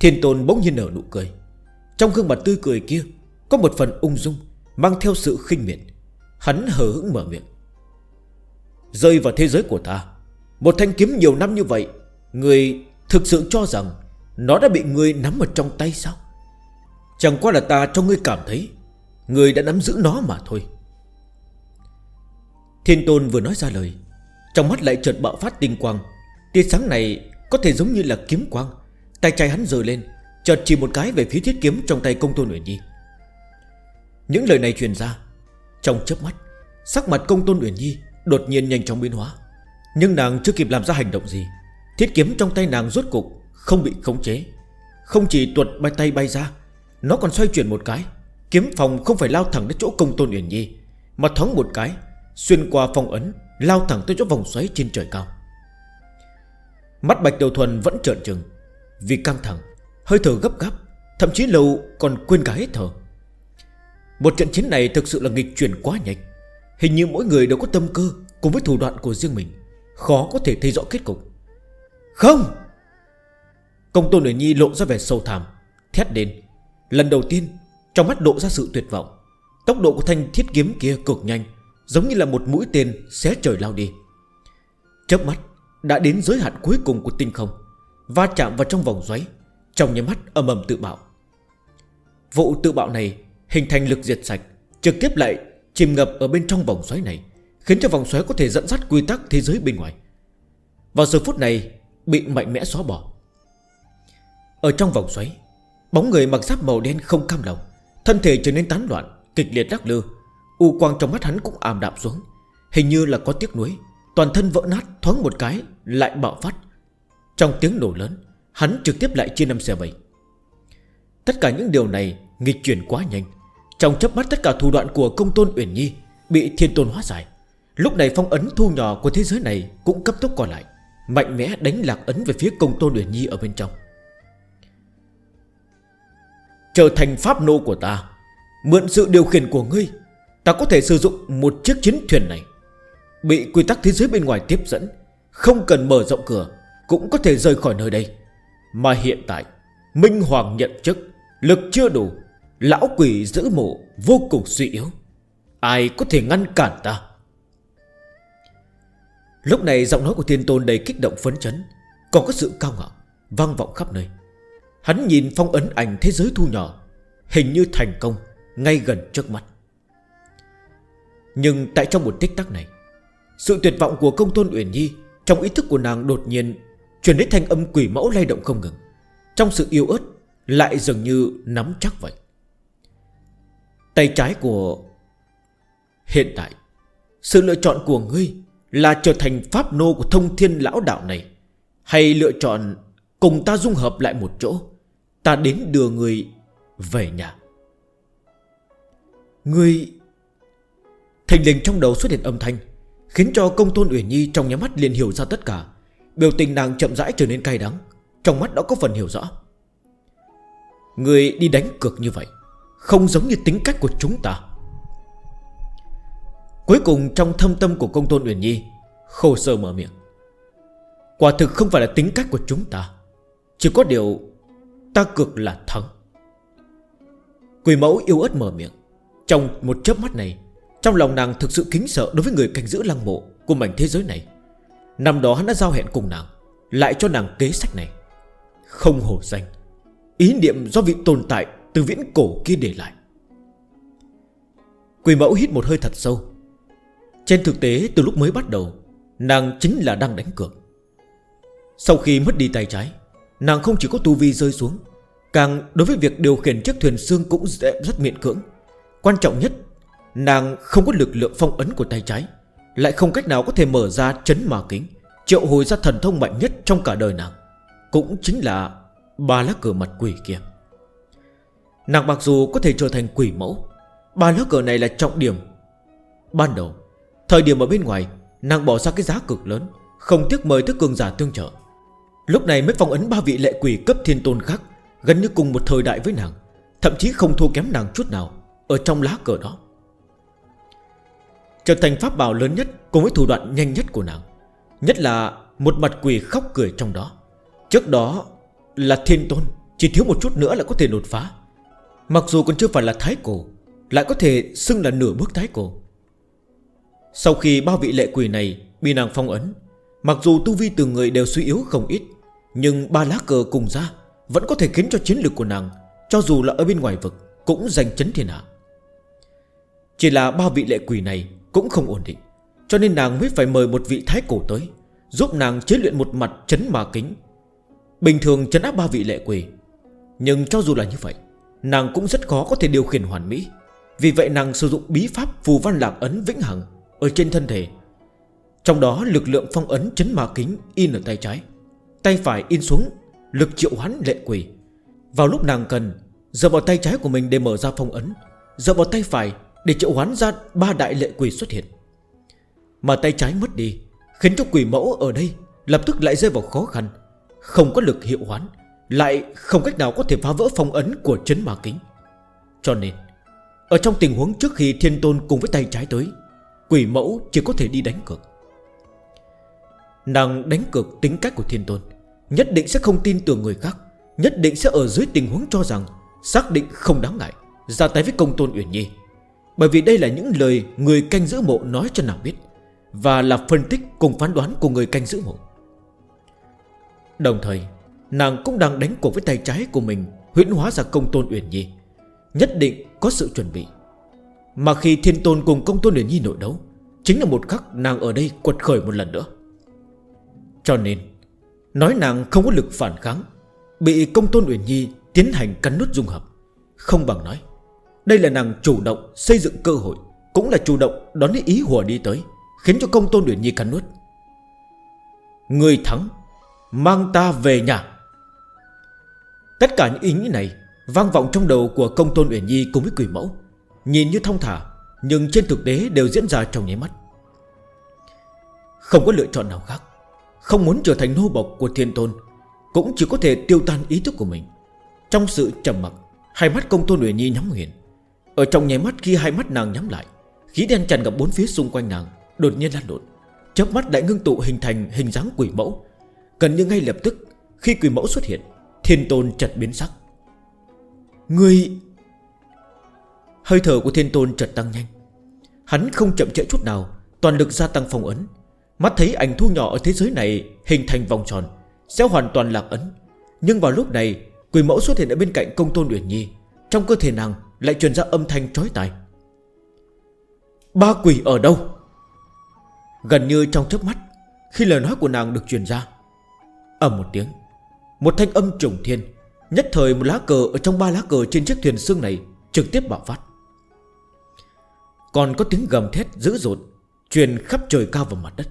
Thiên tôn bỗng nhiên nở nụ cười. Trong gương mặt tươi cười kia, Có một phần ung dung, Mang theo sự khinh miệt. Hắn hờ hững mở miệng. Rơi vào thế giới của ta. Một thanh kiếm nhiều năm như vậy, Người thực sự cho rằng Nó đã bị người nắm ở trong tay sao? Chẳng qua là ta cho ngươi cảm thấy, Người đã nắm giữ nó mà thôi. Thiên tôn vừa nói ra lời, Trong mắt lại chợt bạo phát tinh quang. Tia sáng này có thể giống như là kiếm quang. Tay trái hắn rời lên, Chợt chỉ một cái về phía thiết kiếm trong tay công tôn Uyển Nhi. Những lời này truyền ra, Trong chớp mắt, Sắc mặt công tôn Uyển Nhi Đột nhiên nhanh chóng biến hóa. Nhưng nàng chưa kịp làm ra hành động gì. Thiết kiếm trong tay nàng rốt cục Không bị khống chế. Không chỉ tuột bay tay bay ra, Nó còn xoay chuyển một cái. Kiếm phòng không phải lao thẳng đến chỗ công tôn Uyển Nhi, Mà thoáng một cái, Xuyên qua phòng ấn, Lao thẳng tới chỗ vòng xoáy trên trời cao. Mắt Bạch Đầu Thuần vẫn trợn trừng, Vì căng thẳng, Hơi thở gấp gáp, Thậm chí lâu còn quên cả hết thở. Một trận chiến này thực sự là nghịch chuyển quá nhanh. Hình như mỗi người đều có tâm cơ Cùng với thủ đoạn của riêng mình. Khó có thể thấy rõ kết cục. Không! Công tôn nữ nhi lộ ra vẻ sâu thảm, Thét đến Lần đầu tiên, Trong mắt lộ ra sự tuyệt vọng. Tốc độ của thanh thiết kiếm kia cực nhanh, Giống như là một mũi tên xé trời lao đi. Chớp mắt, Đã đến giới hạn cuối cùng của tinh không. Va chạm vào trong vòng xoáy, Trong nháy mắt âm ầm tự bạo. Vụ tự bạo này hình thành lực diệt sạch, Trực tiếp lại Chìm ngập ở bên trong vòng xoáy này, Khiến cho vòng xoáy có thể dẫn dắt quy tắc thế giới bên ngoài. Vào giờ phút này, Bị mạnh mẽ xóa bỏ. Ở trong vòng xoáy, Bóng người mặc giáp màu đen không cam lòng, Thân thể trở nên tán loạn, Kịch liệt lắc lư. U quang trong mắt hắn cũng ảm đạm xuống, Hình như là có tiếc nuối. Toàn thân vỡ nát, thoáng một cái, Lại bạo phát. Trong tiếng nổ lớn, Hắn trực tiếp lại chia năm xe bảy. Tất cả những điều này nghịch chuyển quá nhanh. Trong chấp mắt tất cả thủ đoạn của công tôn Uyển Nhi Bị thiên tôn hóa giải. Lúc này phong ấn thu nhỏ của thế giới này Cũng cấp tốc còn lại, Mạnh mẽ đánh lạc ấn về phía công tôn Uyển Nhi ở bên trong. Trở thành pháp nô của ta, Mượn sự điều khiển của ngươi, Ta có thể sử dụng một chiếc chiến thuyền này. Bị quy tắc thế giới bên ngoài tiếp dẫn, Không cần mở rộng cửa, Cũng có thể rời khỏi nơi đây. Mà hiện tại, Minh Hoàng nhận chức, Lực chưa đủ Lão quỷ giữ mộ vô cùng suy yếu. Ai có thể ngăn cản ta? Lúc này giọng nói của thiên tôn đầy kích động phấn chấn, Còn có sự cao ngạo, Vang vọng khắp nơi. Hắn nhìn phong ấn ảnh thế giới thu nhỏ, Hình như thành công Ngay gần trước mắt. Nhưng tại trong một tích tắc này, Sự tuyệt vọng của công tôn Uyển Nhi Trong ý thức của nàng đột nhiên Chuyển đến thanh âm quỷ mẫu lay động không ngừng. Trong sự yêu ớt, Lại dường như nắm chắc vậy. Tay trái của Hiện tại Sự lựa chọn của ngươi Là trở thành pháp nô của thông thiên lão đạo này. Hay lựa chọn Cùng ta dung hợp lại một chỗ, Ta đến đưa người về nhà. Ngươi Thành linh trong đầu xuất hiện âm thanh, Khiến cho công tôn Uyển Nhi trong nhắm mắt liền hiểu ra tất cả. Biểu tình nàng chậm rãi trở nên cay đắng, Trong mắt đã có phần hiểu rõ. Người đi đánh cược như vậy không giống như tính cách của chúng ta. Cuối cùng trong thâm tâm của công tôn Uyển Nhi Khổ sơ mở miệng. Quả thực không phải là tính cách của chúng ta, Chỉ có điều Ta cực là thắng. Quỳ mẫu yêu ớt mở miệng. Trong một chớp mắt này, Trong lòng nàng thực sự kính sợ đối với người canh giữ lăng mộ Của mảnh thế giới này. Năm đó hắn đã giao hẹn cùng nàng, Lại cho nàng kế sách này. Không hổ danh, Ý niệm do vị tồn tại từ viễn cổ kia để lại. Quỷ mẫu hít một hơi thật sâu. Trên thực tế, từ lúc mới bắt đầu, Nàng chính là đang đánh cược. Sau khi mất đi tay trái, Nàng không chỉ có tu vi rơi xuống, Càng đối với việc điều khiển chiếc thuyền xương cũng dễ, rất miệng cưỡng. Quan trọng nhất, Nàng không có lực lượng phong ấn của tay trái, Lại không cách nào có thể mở ra chấn mà kính, Triệu hồi ra thần thông mạnh nhất trong cả đời nàng. Cũng chính là ba lá cửa mặt quỷ kia. Nàng mặc dù có thể trở thành quỷ mẫu, Ba lá cờ này là trọng điểm. Ban đầu, Thời điểm ở bên ngoài, Nàng bỏ ra cái giá cực lớn, Không tiếc mời thức cường giả tương trợ. Lúc này mới phong ấn ba vị lệ quỷ cấp thiên tôn khác, Gần như cùng một thời đại với nàng, Thậm chí không thua kém nàng chút nào Ở trong lá cờ đó. Trở thành pháp bảo lớn nhất Cùng với thủ đoạn nhanh nhất của nàng, Nhất là một mặt quỷ khóc cười trong đó. Trước đó là thiên tôn, Chỉ thiếu một chút nữa là có thể đột phá. Mặc dù còn chưa phải là thái cổ, Lại có thể xưng là nửa bước thái cổ. Sau khi bao vị lệ quỷ này Bị nàng phong ấn, Mặc dù tu vi từng người đều suy yếu không ít, Nhưng ba lá cờ cùng ra Vẫn có thể khiến cho chiến lược của nàng, Cho dù là ở bên ngoài vực, Cũng giành chấn thiên hạ. Chỉ là ba vị lệ quỷ này Cũng không ổn định, Cho nên nàng mới phải mời một vị thái cổ tới, Giúp nàng chế luyện một mặt chấn mà kính. Bình thường chấn áp ba vị lệ quỷ, Nhưng cho dù là như vậy Nàng cũng rất khó có thể điều khiển hoàn mỹ. Vì vậy nàng sử dụng bí pháp phù văn lạc ấn vĩnh hằng Ở trên thân thể. Trong đó lực lượng phong ấn chấn ma kính in ở tay trái. Tay phải in xuống, Lực triệu hoán lệ quỷ. Vào lúc nàng cần Giờ vào tay trái của mình để mở ra phong ấn Giờ vào tay phải để triệu hoán ra ba đại lệ quỷ xuất hiện. Mà tay trái mất đi, Khiến cho quỷ mẫu ở đây Lập tức lại rơi vào khó khăn, Không có lực hiệu hoán. Lại không cách nào có thể phá vỡ phong ấn của chấn ma kính. Cho nên, Ở trong tình huống trước khi thiên tôn cùng với tay trái tới, Quỷ mẫu chỉ có thể đi đánh cược. Nàng đánh cược tính cách của thiên tôn, Nhất định sẽ không tin tưởng người khác, Nhất định sẽ ở dưới tình huống cho rằng Xác định không đáng ngại, Ra tay với công tôn Uyển Nhi. Bởi vì đây là những lời người canh giữ mộ nói cho nàng biết, Và là phân tích cùng phán đoán của người canh giữ mộ. Đồng thời Nàng cũng đang đánh cuộc với tay trái của mình, Huyễn hóa ra công tôn Uyển Nhi. Nhất định có sự chuẩn bị. Mà khi thiên tôn cùng công tôn Uyển Nhi nội đấu, Chính là một khắc nàng ở đây quật khởi một lần nữa. Cho nên, Nói nàng không có lực phản kháng, Bị công tôn Uyển Nhi tiến hành cắn nút dung hợp. Không bằng nói, Đây là nàng chủ động xây dựng cơ hội, Cũng là chủ động đón ý hùa đi tới, Khiến cho công tôn Uyển Nhi cắn nút Người thắng, Mang ta về nhà. Tất cả những ý nghĩ này Vang vọng trong đầu của công tôn Uyển Nhi cùng với quỷ mẫu. Nhìn như thông thả, Nhưng trên thực tế đều diễn ra trong nháy mắt. Không có lựa chọn nào khác. Không muốn trở thành nô bộc của thiên tôn, Cũng chỉ có thể tiêu tan ý thức của mình. Trong sự trầm mặc, Hai mắt công tôn Uyển Nhi nhắm nghiền. Ở trong nháy mắt khi hai mắt nàng nhắm lại, Khí đen tràn gặp bốn phía xung quanh nàng, Đột nhiên lan đột Chớp mắt đã ngưng tụ hình thành hình dáng quỷ mẫu. Gần như ngay lập tức, Khi quỷ mẫu xuất hiện Thiên tôn chật biến sắc. Ngươi! Hơi thở của thiên tôn chật tăng nhanh. Hắn không chậm trễ chút nào, Toàn lực gia tăng phong ấn. Mắt thấy ảnh thu nhỏ ở thế giới này Hình thành vòng tròn, Sẽ hoàn toàn lạc ấn. Nhưng vào lúc này, Quỷ mẫu xuất hiện ở bên cạnh công tôn Uyển Nhi, Trong cơ thể nàng lại truyền ra âm thanh trói tài Ba quỷ ở đâu? Gần như trong chớp mắt, Khi lời nói của nàng được truyền ra Ở một tiếng. Một thanh âm trùng thiên, Nhất thời một lá cờ ở trong ba lá cờ trên chiếc thuyền xương này Trực tiếp bạo phát. Còn có tiếng gầm thét dữ dội Truyền khắp trời cao vào mặt đất.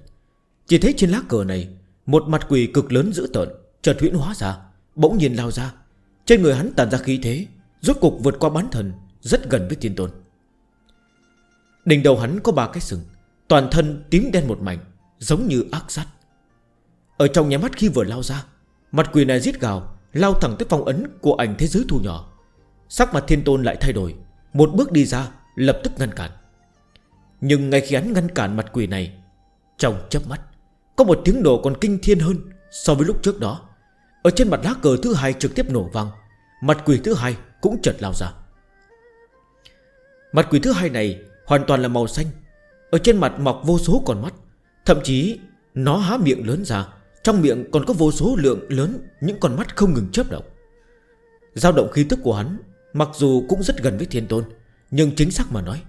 Chỉ thấy trên lá cờ này, Một mặt quỷ cực lớn dữ tợn Chợt huyễn hóa ra, Bỗng nhiên lao ra. Trên người hắn tàn ra khí thế, Rốt cục vượt qua bán thần, Rất gần với tiên tôn. Đỉnh đầu hắn có ba cái sừng, Toàn thân tím đen một mảnh, Giống như ác sắt Ở trong nhà mắt khi vừa lao ra Mặt quỷ này giết gào, Lao thẳng tới phong ấn của ảnh thế giới thu nhỏ. Sắc mặt thiên tôn lại thay đổi, Một bước đi ra, lập tức ngăn cản. Nhưng ngay khi hắn ngăn cản mặt quỷ này, Trong chớp mắt, Có một tiếng nổ còn kinh thiên hơn So với lúc trước đó. Ở trên mặt lá cờ thứ hai trực tiếp nổ vang, Mặt quỷ thứ hai cũng chợt lao ra. Mặt quỷ thứ hai này hoàn toàn là màu xanh, Ở trên mặt mọc vô số con mắt, Thậm chí nó há miệng lớn ra trong miệng còn có vô số lượng lớn Những con mắt không ngừng chớp động. Dao động khí tức của hắn Mặc dù cũng rất gần với thiên tôn, Nhưng chính xác mà nói,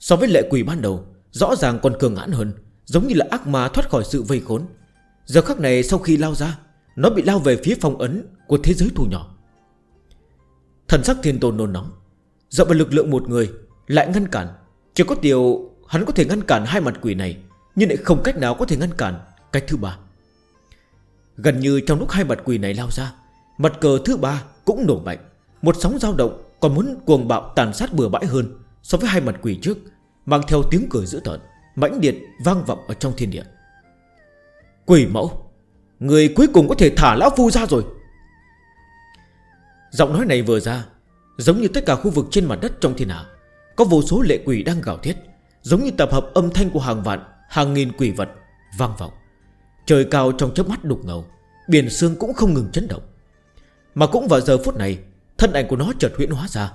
So với lệ quỷ ban đầu, Rõ ràng còn cường hãn hơn, Giống như là ác ma thoát khỏi sự vây khốn. Giờ khắc này sau khi lao ra, Nó bị lao về phía phòng ấn của thế giới thu nhỏ. Thần sắc thiên tôn nôn nóng, Dựa vào lực lượng một người Lại ngăn cản. Chỉ có điều hắn có thể ngăn cản hai mặt quỷ này, Nhưng lại không cách nào có thể ngăn cản Cách thứ ba. Gần như trong lúc hai mặt quỷ này lao ra, Mặt cờ thứ ba cũng nổ mạnh. Một sóng dao động còn muốn cuồng bạo tàn sát bừa bãi hơn So với hai mặt quỷ trước, Mang theo tiếng cười dữ tợn, mãnh liệt vang vọng ở trong thiên địa. Quỷ mẫu, Người cuối cùng có thể thả lão phu ra rồi. Giọng nói này vừa ra, Giống như tất cả khu vực trên mặt đất trong thiên hạ, Có vô số lệ quỷ đang gào thiết Giống như tập hợp âm thanh của hàng vạn, Hàng nghìn quỷ vật Vang vọng. Trời cao trong chớp mắt đục ngầu Biển xương cũng không ngừng chấn động. Mà cũng vào giờ phút này Thân ảnh của nó chợt huyễn hóa ra.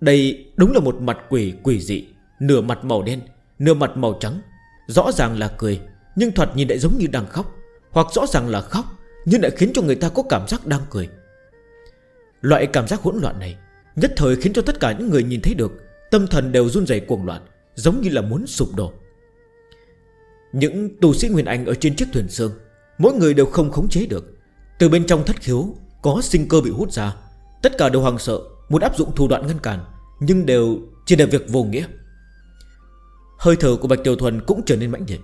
Đây đúng là một mặt quỷ quỷ dị Nửa mặt màu đen, nửa mặt màu trắng. Rõ ràng là cười Nhưng thoạt nhìn lại giống như đang khóc. Hoặc rõ ràng là khóc Nhưng lại khiến cho người ta có cảm giác đang cười. Loại cảm giác hỗn loạn này Nhất thời khiến cho tất cả những người nhìn thấy được Tâm thần đều run dày cuồng loạn Giống như là muốn sụp đổ. Những tù sĩ Nguyên Anh ở trên chiếc thuyền sương Mỗi người đều không khống chế được. Từ bên trong thất khiếu, Có sinh cơ bị hút ra. Tất cả đều hoàng sợ, Muốn áp dụng thủ đoạn ngăn cản, Nhưng đều chỉ là việc vô nghĩa. Hơi thở của Bạch Tiểu Thuần cũng trở nên mãnh liệt.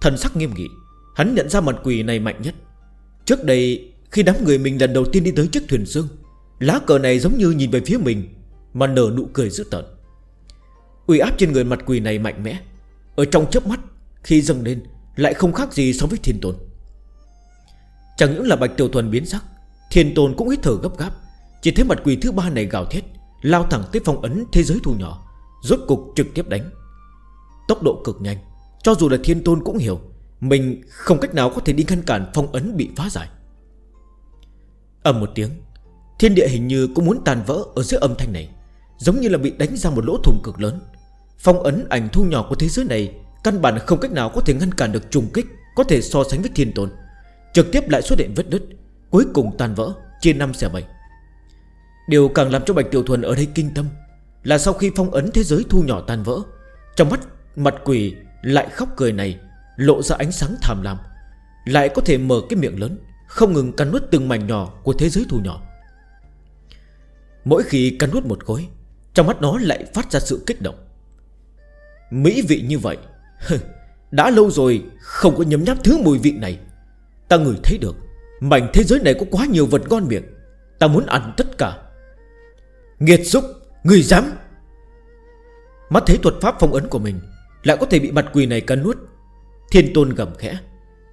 Thần sắc nghiêm nghị, Hắn nhận ra mặt quỷ này mạnh nhất. Trước đây, khi đám người mình lần đầu tiên đi tới chiếc thuyền sương Lá cờ này giống như nhìn về phía mình, Mà nở nụ cười dữ tợn. Uy áp trên người mặt quỷ này mạnh mẽ. Ở trong chớp mắt khi dâng lên, Lại không khác gì so với thiên tôn. Chẳng những là bạch tiểu thuần biến sắc, Thiên tôn cũng hít thở gấp gáp. Chỉ thấy mặt quỷ thứ ba này gào thét, Lao thẳng tới phong ấn thế giới thu nhỏ, Rốt cục trực tiếp đánh. Tốc độ cực nhanh, Cho dù là thiên tôn cũng hiểu, Mình không cách nào có thể đi ngăn cản phong ấn bị phá giải. Âm một tiếng, Thiên địa hình như cũng muốn tàn vỡ ở dưới âm thanh này, Giống như là bị đánh ra một lỗ thùng cực lớn. Phong ấn ảnh thu nhỏ của thế giới này Căn bản không cách nào có thể ngăn cản được trùng kích, Có thể so sánh với thiên tôn Trực tiếp lại xuất hiện vết nứt, Cuối cùng tan vỡ trên 5 xẻ 7 Điều càng làm cho Bạch Tiểu Thuần ở đây kinh tâm Là sau khi phong ấn thế giới thu nhỏ tan vỡ, Trong mắt mặt quỷ lại khóc cười này Lộ ra ánh sáng thảm lam, Lại có thể mở cái miệng lớn, Không ngừng cắn nuốt từng mảnh nhỏ của thế giới thu nhỏ. Mỗi khi cắn nuốt một khối, Trong mắt nó lại phát ra sự kích động. Mỹ vị như vậy đã lâu rồi không có nhấm nháp thứ mùi vị này. Ta ngửi thấy được, Mảnh thế giới này có quá nhiều vật ngon miệng. Ta muốn ăn tất cả. Nghiệt xúc Người dám. Mắt thấy thuật pháp phong ấn của mình Lại có thể bị mặt quỷ này cắn nuốt. Thiên tôn gầm khẽ.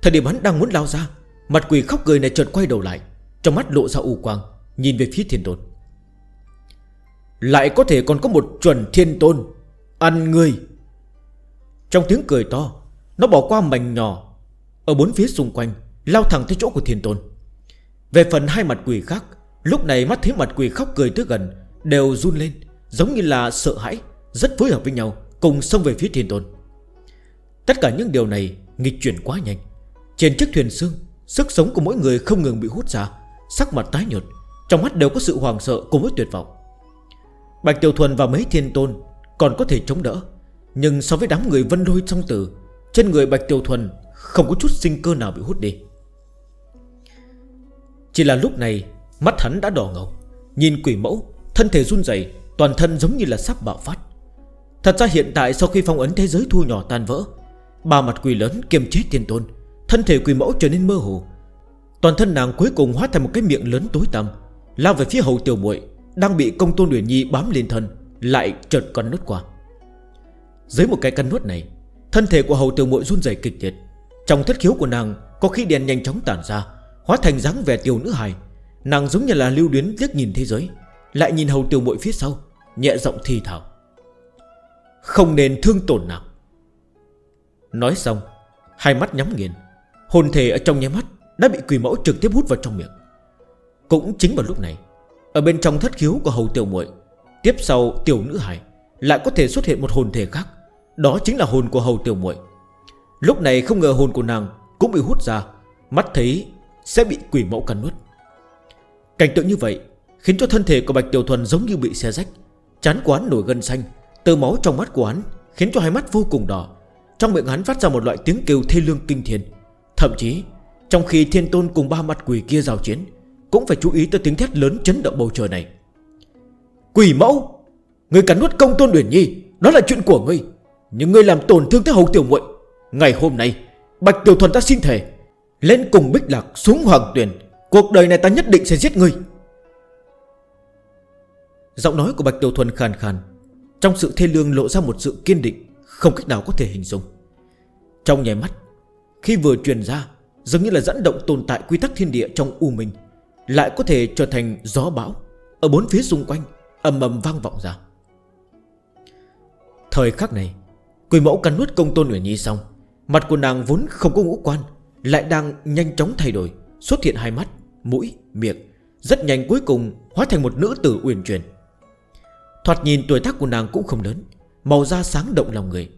Thời điểm hắn đang muốn lao ra, Mặt quỷ khóc cười này chợt quay đầu lại, Trong mắt lộ ra u quang, Nhìn về phía thiên tôn. Lại có thể còn có một chuẩn thiên tôn. Ăn người trong tiếng cười to, Nó bỏ qua mảnh nhỏ Ở bốn phía xung quanh, Lao thẳng tới chỗ của thiên tôn. Về phần hai mặt quỷ khác, Lúc này mắt thấy mặt quỷ khóc cười tới gần, Đều run lên, Giống như là sợ hãi, Rất phối hợp với nhau, Cùng xông về phía thiên tôn. Tất cả những điều này nghịch chuyển quá nhanh. Trên chiếc thuyền xương, Sức sống của mỗi người không ngừng bị hút ra, Sắc mặt tái nhột Trong mắt đều có sự hoàng sợ cùng với tuyệt vọng. Bạch Tiểu Thuần và mấy thiên tôn Còn có thể chống đỡ nhưng so với đám người vân lôi trong tử, Trên người Bạch Tiểu Thuần Không có chút sinh cơ nào bị hút đi. Chỉ là lúc này, Mắt hắn đã đỏ ngầu, Nhìn quỷ mẫu, Thân thể run dày Toàn thân giống như là sắp bạo phát. Thật ra hiện tại sau khi phong ấn thế giới thu nhỏ tan vỡ, Ba mặt quỷ lớn kiềm chế tiền tôn, Thân thể quỷ mẫu trở nên mơ hồ. Toàn thân nàng cuối cùng hóa thành một cái miệng lớn tối tăm, Lao về phía hầu tiểu muội, Đang bị công tôn đuổi nhi bám lên thân, Lại chợt con nốt quả dưới một cái căn nuốt này, Thân thể của hầu tiểu muội run dày kịch liệt. Trong thất khiếu của nàng, có khi đèn nhanh chóng tản ra, Hóa thành dáng vẻ tiểu nữ hài. Nàng giống như là lưu đuyến liếc nhìn thế giới, Lại nhìn hầu tiểu muội phía sau, Nhẹ giọng thì thảo Không nên thương tổn nàng. Nói xong, Hai mắt nhắm nghiền. Hồn thể ở trong nhé mắt Đã bị quỷ mẫu trực tiếp hút vào trong miệng. Cũng chính vào lúc này, Ở bên trong thất khiếu của hầu tiểu muội, Tiếp sau tiểu nữ hài, Lại có thể xuất hiện một hồn thể khác. Đó chính là hồn của hầu tiểu muội. Lúc này không ngờ hồn của nàng Cũng bị hút ra, Mắt thấy sẽ bị quỷ mẫu cắn nuốt. Cảnh tượng như vậy Khiến cho thân thể của Bạch Tiểu Thuần giống như bị xe rách, Chán quán nổi gân xanh, tơ máu trong mắt của hắn Khiến cho hai mắt vô cùng đỏ. Trong miệng hắn phát ra một loại tiếng kêu thê lương kinh thiên. Thậm chí, Trong khi thiên tôn cùng ba mặt quỷ kia giao chiến, Cũng phải chú ý tới tiếng thét lớn chấn động bầu trời này. Quỷ mẫu, Người cắn nuốt công tôn Uyển Nhi, Đó là chuyện của ngươi. Nhưng ngươi làm tổn thương tới hậu tiểu muội. Ngày hôm nay, Bạch Tiểu Thuần ta xin thề, Lên cùng Bích Lạc xuống hoàng tuyển, Cuộc đời này ta nhất định sẽ giết ngươi. Giọng nói của Bạch Tiểu Thuần khàn khàn, Trong sự thê lương lộ ra một sự kiên định, Không cách nào có thể hình dung. Trong nhảy mắt, Khi vừa truyền ra, giống như là dẫn động tồn tại quy tắc thiên địa trong U Minh, Lại có thể trở thành gió bão Ở bốn phía xung quanh Âm ầm vang vọng ra. Thời khắc này Quỷ mẫu cắn nuốt công tôn Nguyễn Nhi xong Mặt của nàng vốn không có ngũ quan Lại đang nhanh chóng thay đổi Xuất hiện hai mắt, mũi, miệng Rất nhanh cuối cùng hóa thành một nữ tử uyển chuyển. Thoạt nhìn tuổi tác của nàng cũng không lớn Màu da sáng động lòng người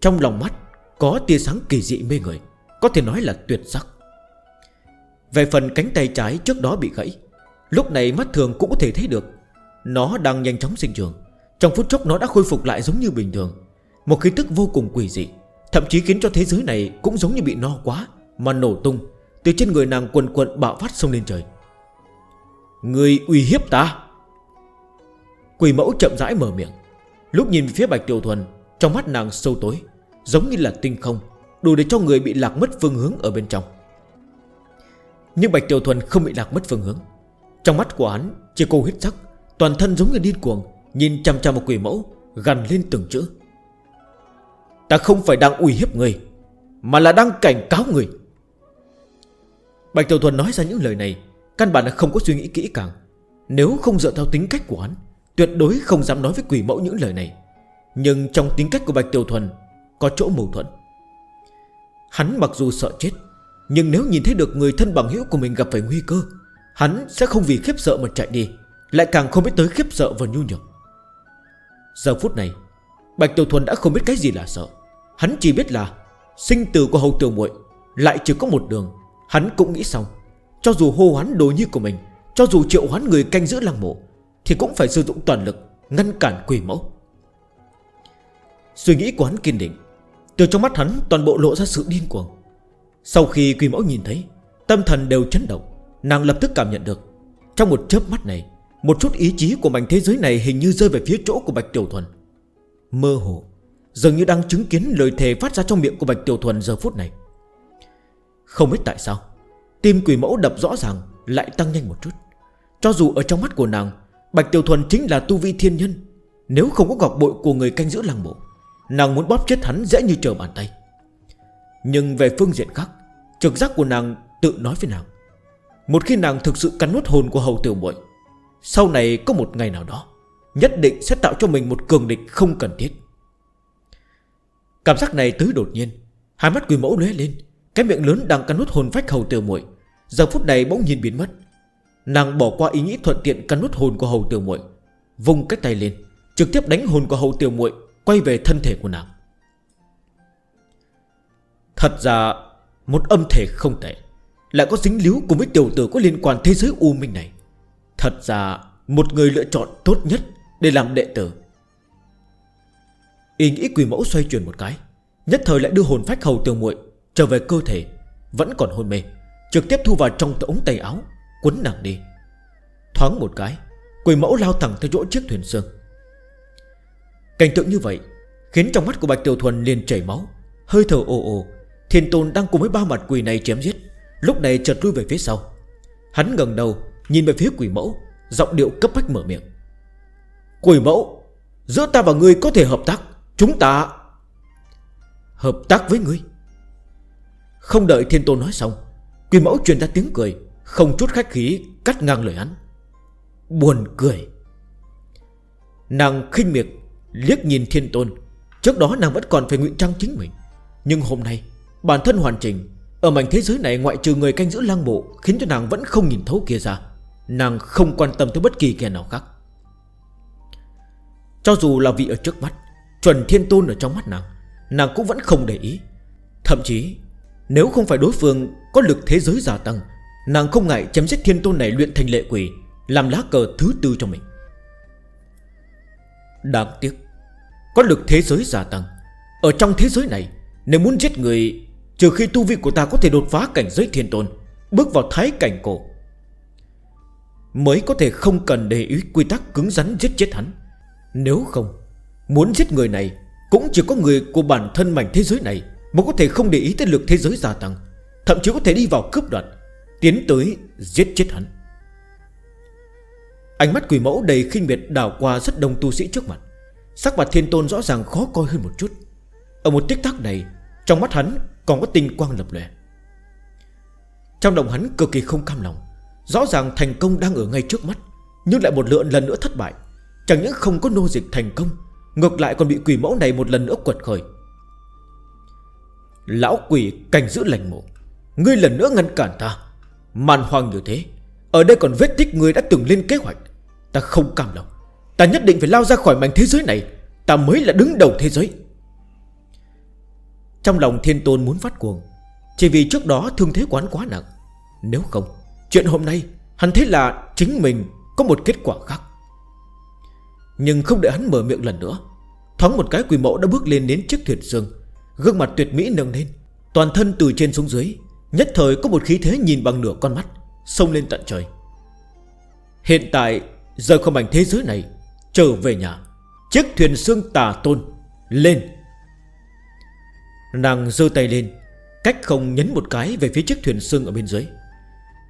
Trong lòng mắt có tia sáng kỳ dị mê người Có thể nói là tuyệt sắc. Về phần cánh tay trái trước đó bị gãy Lúc này mắt thường cũng có thể thấy được Nó đang nhanh chóng sinh trường Trong phút chốc nó đã khôi phục lại giống như bình thường. Một khí tức vô cùng quỷ dị, Thậm chí khiến cho thế giới này cũng giống như bị no quá, Mà nổ tung, Từ trên người nàng quần quần bạo phát sông lên trời. Người uy hiếp ta! Quỷ mẫu chậm rãi mở miệng, Lúc nhìn phía Bạch Tiểu Thuần, Trong mắt nàng sâu tối, Giống như là tinh không, Đủ để cho người bị lạc mất phương hướng ở bên trong. Nhưng Bạch Tiểu Thuần không bị lạc mất phương hướng. Trong mắt của hắn, chỉ cô hít sắc, Toàn thân giống như điên cuồng, Nhìn chăm chăm một quỷ mẫu Gần lên từng chữ. Ta không phải đang uy hiếp người Mà là đang cảnh cáo người Bạch Tiểu Thuần nói ra những lời này, Căn bản là không có suy nghĩ kỹ càng. Nếu không dựa theo tính cách của hắn, Tuyệt đối không dám nói với quỷ mẫu những lời này. Nhưng trong tính cách của Bạch Tiểu Thuần, Có chỗ mâu thuẫn. Hắn mặc dù sợ chết, Nhưng nếu nhìn thấy được người thân bằng hữu của mình gặp phải nguy cơ, Hắn sẽ không vì khiếp sợ mà chạy đi, Lại càng không biết tới khiếp sợ và nhu nhược. Giờ phút này, Bạch Tiểu Thuần đã không biết cái gì là sợ. Hắn chỉ biết là Sinh tử của hầu tiểu muội Lại chỉ có một đường. Hắn cũng nghĩ xong, Cho dù hô hoán đồ như của mình, Cho dù triệu hoán người canh giữ lăng mộ, Thì cũng phải sử dụng toàn lực Ngăn cản quỷ mẫu. Suy nghĩ của hắn kiên định, Từ trong mắt hắn toàn bộ lộ ra sự điên cuồng. Sau khi quỷ mẫu nhìn thấy, Tâm thần đều chấn động, Nàng lập tức cảm nhận được. Trong một chớp mắt này, Một chút ý chí của mảnh thế giới này hình như rơi về phía chỗ của Bạch Tiểu Thuần. Mơ hồ Dường như đang chứng kiến lời thề phát ra trong miệng của Bạch Tiểu Thuần giờ phút này. Không biết tại sao, Tim quỷ mẫu đập rõ ràng, Lại tăng nhanh một chút. Cho dù ở trong mắt của nàng, Bạch Tiểu Thuần chính là tu vi thiên nhân. Nếu không có gọc bội của người canh giữ làng mộ, Nàng muốn bóp chết hắn dễ như trở bàn tay. Nhưng về phương diện khác, Trực giác của nàng tự nói với nàng. Một khi nàng thực sự cắn nuốt hồn của hầu tiểu muội, Sau này có một ngày nào đó, Nhất định sẽ tạo cho mình một cường địch không cần thiết. Cảm giác này tới đột nhiên. Hai mắt quỷ mẫu lóe lên. Cái miệng lớn đang cắn nút hồn phách hầu tiểu muội. Giờ phút này bỗng nhiên biến mất. Nàng bỏ qua ý nghĩ thuận tiện cắn nút hồn của hầu tiểu muội Vùng cái tay lên, Trực tiếp đánh hồn của hầu tiểu muội, Quay về thân thể của nàng. Thật ra, Một âm thể không tệ, Lại có dính líu cùng với tiểu tử có liên quan thế giới u minh này. Thật ra, Một người lựa chọn tốt nhất Để làm đệ tử Ý nghĩ quỷ mẫu xoay chuyển một cái, Nhất thời lại đưa hồn phách hầu tường muội Trở về cơ thể, Vẫn còn hôn mê, Trực tiếp thu vào trong ống tay áo, Quấn nàng đi. Thoáng một cái, Quỷ mẫu lao thẳng tới chỗ chiếc thuyền xương. Cảnh tượng như vậy Khiến trong mắt của Bạch Tiểu Thuần liền chảy máu, Hơi thở ồ ồ. Thiên Tôn đang cùng với ba mặt quỷ này chém giết, Lúc này chợt lui về phía sau. Hắn gần đầu, Nhìn về phía quỷ mẫu, Giọng điệu cấp bách mở miệng. Quỷ mẫu, Giữa ta và ngươi có thể hợp tác Chúng ta Hợp tác với ngươi. Không đợi thiên tôn nói xong Quỳ mẫu truyền ra tiếng cười, Không chút khách khí cắt ngang lời hắn. Buồn cười. Nàng khinh miệt Liếc nhìn thiên tôn. Trước đó nàng vẫn còn phải nguyện trăng chính mình. Nhưng hôm nay, bản thân hoàn chỉnh, Ở mảnh thế giới này ngoại trừ người canh giữ lang bộ, Khiến cho nàng vẫn không nhìn thấu kia ra. Nàng không quan tâm tới bất kỳ kẻ nào khác. Cho dù là vị ở trước mắt Chuẩn thiên tôn ở trong mắt nàng Nàng cũng vẫn không để ý. Thậm chí, nếu không phải đối phương có lực thế giới gia tăng, Nàng không ngại chém giết thiên tôn này luyện thành lệ quỷ, Làm lá cờ thứ tư cho mình. Đáng tiếc, Có lực thế giới gia tăng. Ở trong thế giới này, Nếu muốn giết người, Trừ khi tu vi của ta có thể đột phá cảnh giới thiên tôn, Bước vào thái cảnh cổ, Mới có thể không cần để ý quy tắc cứng rắn giết chết hắn. Nếu không Muốn giết người này, Cũng chỉ có người của bản thân mảnh thế giới này mới có thể không để ý tới lực thế giới gia tăng, Thậm chí có thể đi vào cướp đoạt, Tiến tới giết chết hắn. Ánh mắt quỷ mẫu đầy khinh miệt đảo qua rất đông tu sĩ trước mặt. Sắc mặt thiên tôn rõ ràng khó coi hơn một chút. Ở một tích tắc này, Trong mắt hắn còn có tinh quang lập lệ Trong lòng hắn cực kỳ không cam lòng, Rõ ràng thành công đang ở ngay trước mắt, Nhưng lại một lượng lần nữa thất bại. Chẳng những không có nô dịch thành công Ngược lại còn bị quỷ mẫu này một lần nữa quật khởi. Lão quỷ canh giữ lành mộ, Ngươi lần nữa ngăn cản ta. Màn hoang như thế, Ở đây còn vết tích ngươi đã từng lên kế hoạch. Ta không cảm lòng. Ta nhất định phải lao ra khỏi mảnh thế giới này. Ta mới là đứng đầu thế giới. Trong lòng thiên tôn muốn phát cuồng, Chỉ vì trước đó thương thế quán quá nặng. Nếu không, Chuyện hôm nay, Hắn thấy là chính mình có một kết quả khác. Nhưng không để hắn mở miệng lần nữa. Thoáng một cái quỷ mẫu đã bước lên đến chiếc thuyền dương. Gương mặt tuyệt mỹ nâng lên. Toàn thân từ trên xuống dưới, Nhất thời có một khí thế nhìn bằng nửa con mắt, Xông lên tận trời. Hiện tại, giờ không mảnh thế giới này, Trở về nhà. Chiếc thuyền xương tà tôn, Lên. Nàng dơ tay lên, Cách không nhấn một cái về phía chiếc thuyền xương ở bên dưới.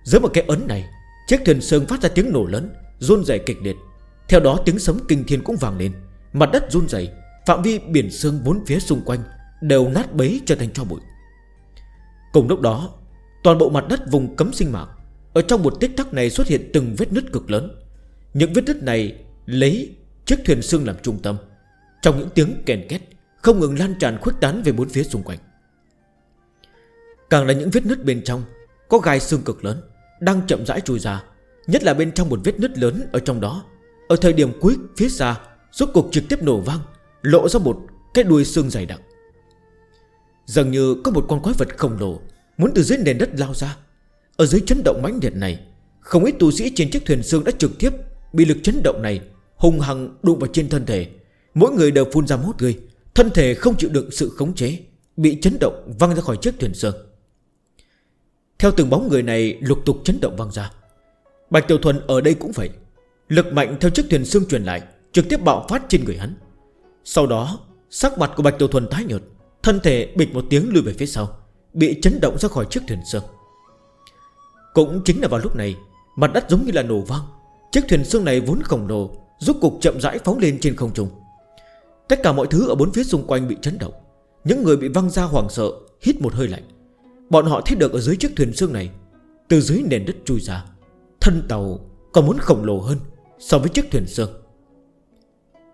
Dưới một cái ấn này, Chiếc thuyền xương phát ra tiếng nổ lớn, run rẻ kịch liệt. Theo đó tiếng sấm kinh thiên cũng vang lên. Mặt đất run dày Phạm vi biển sương bốn phía xung quanh Đều nát bấy trở thành cho bụi. Cùng lúc đó, Toàn bộ mặt đất vùng cấm sinh mạng, Ở trong một tích tắc này xuất hiện từng vết nứt cực lớn. Những vết nứt này Lấy chiếc thuyền sương làm trung tâm. Trong những tiếng kèn két, Không ngừng lan tràn khuếch tán về bốn phía xung quanh. Càng là những vết nứt bên trong, Có gai xương cực lớn Đang chậm rãi chui ra, Nhất là bên trong một vết nứt lớn ở trong đó. Ở thời điểm cuối phía xa, Rốt cuộc trực tiếp nổ vang, Lộ ra một cái đuôi xương dày đặc. Dường như có một con quái vật khổng lồ Muốn từ dưới nền đất lao ra. Ở dưới chấn động mãnh liệt này, Không ít tu sĩ trên chiếc thuyền xương đã trực tiếp Bị lực chấn động này hùng hằng đụng vào trên thân thể. Mỗi người đều phun ra mốt người Thân thể không chịu được sự khống chế, Bị chấn động văng ra khỏi chiếc thuyền xương. Theo từng bóng người này lục tục chấn động văng ra. Bạch Tiểu Thuần ở đây cũng vậy. Lực mạnh theo chiếc thuyền xương truyền lại, Trực tiếp bạo phát trên người hắn. Sau đó, sắc mặt của Bạch Tiểu Thuần tái nhợt, Thân thể bịch một tiếng lùi về phía sau, Bị chấn động ra khỏi chiếc thuyền xương. Cũng chính là vào lúc này, Mặt đất giống như là nổ vang, Chiếc thuyền xương này vốn khổng lồ, Rốt cục chậm rãi phóng lên trên không trung. Tất cả mọi thứ ở bốn phía xung quanh bị chấn động, Những người bị văng ra hoảng sợ, Hít một hơi lạnh. Bọn họ thấy được ở dưới chiếc thuyền xương này, Từ dưới nền đất chui ra, Thân tàu còn muốn khổng lồ hơn. So với chiếc thuyền xương,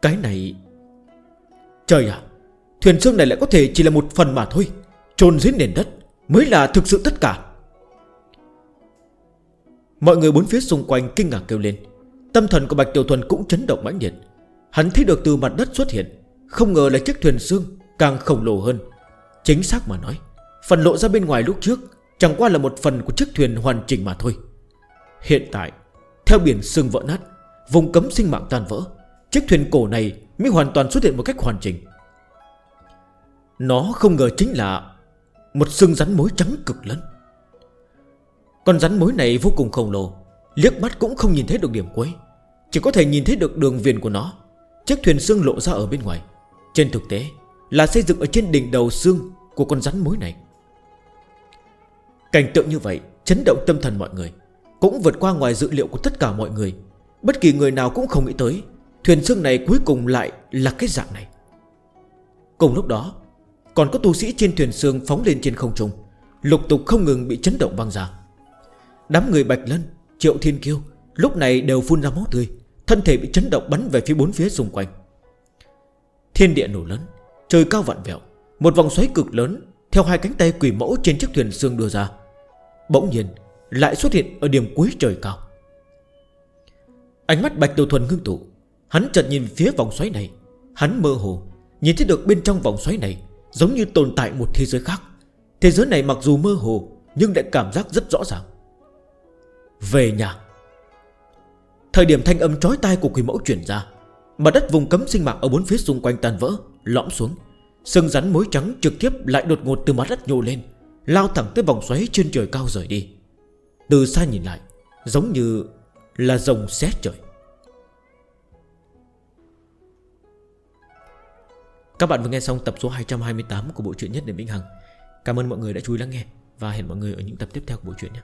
Cái này Trời ạ à, Thuyền xương này lại có thể chỉ là một phần mà thôi trồn dưới nền đất Mới là thực sự tất cả. Mọi người bốn phía xung quanh kinh ngạc kêu lên. Tâm thần của Bạch Tiểu Thuần cũng chấn động mãnh nhiệt Hắn thấy được từ mặt đất xuất hiện Không ngờ là chiếc thuyền xương càng khổng lồ hơn. Chính xác mà nói Phần lộ ra bên ngoài lúc trước Chẳng qua là một phần của chiếc thuyền hoàn chỉnh mà thôi. Hiện tại Theo biển xương vỡ nát Vùng cấm sinh mạng tan vỡ, Chiếc thuyền cổ này mới hoàn toàn xuất hiện một cách hoàn chỉnh. Nó không ngờ chính là Một xương rắn mối trắng cực lớn. Con rắn mối này vô cùng khổng lồ, Liếc mắt cũng không nhìn thấy được điểm cuối. Chỉ có thể nhìn thấy được đường viền của nó, Chiếc thuyền xương lộ ra ở bên ngoài. Trên thực tế là xây dựng ở trên đỉnh đầu xương Của con rắn mối này. Cảnh tượng như vậy Chấn động tâm thần mọi người, Cũng vượt qua ngoài dự liệu của tất cả mọi người. Bất kỳ người nào cũng không nghĩ tới, Thuyền xương này cuối cùng lại là cái dạng này. Cùng lúc đó, Còn có tu sĩ trên thuyền xương phóng lên trên không trung, Lục tục không ngừng bị chấn động văng ra. Đám người Bạch Lân, Triệu Thiên Kiêu Lúc này đều phun ra máu tươi, Thân thể bị chấn động bắn về phía bốn phía xung quanh. Thiên địa nổ lớn, Trời cao vạn vẹo, Một vòng xoáy cực lớn Theo hai cánh tay quỷ mẫu trên chiếc thuyền xương đưa ra. Bỗng nhiên, lại xuất hiện ở điểm cuối trời cao. Ánh mắt Bạch Tiểu Thuần ngưng tụ. Hắn chợt nhìn phía vòng xoáy này. Hắn mơ hồ, Nhìn thấy được bên trong vòng xoáy này Giống như tồn tại một thế giới khác. Thế giới này mặc dù mơ hồ, Nhưng lại cảm giác rất rõ ràng. Về nhà. Thời điểm thanh âm trói tai của quỷ mẫu chuyển ra Mà đất vùng cấm sinh mạng ở bốn phía xung quanh tàn vỡ, Lõm xuống. Sưng rắn mối trắng trực tiếp lại đột ngột từ mặt đất nhô lên, Lao thẳng tới vòng xoáy trên trời cao rời đi. Từ xa nhìn lại, Giống như là rồng xé trời. Các bạn vừa nghe xong tập số 228 của bộ truyện nhất đến Vĩnh Hằng. Cảm ơn mọi người đã chú ý lắng nghe Và hẹn mọi người ở những tập tiếp theo của bộ truyện nhé.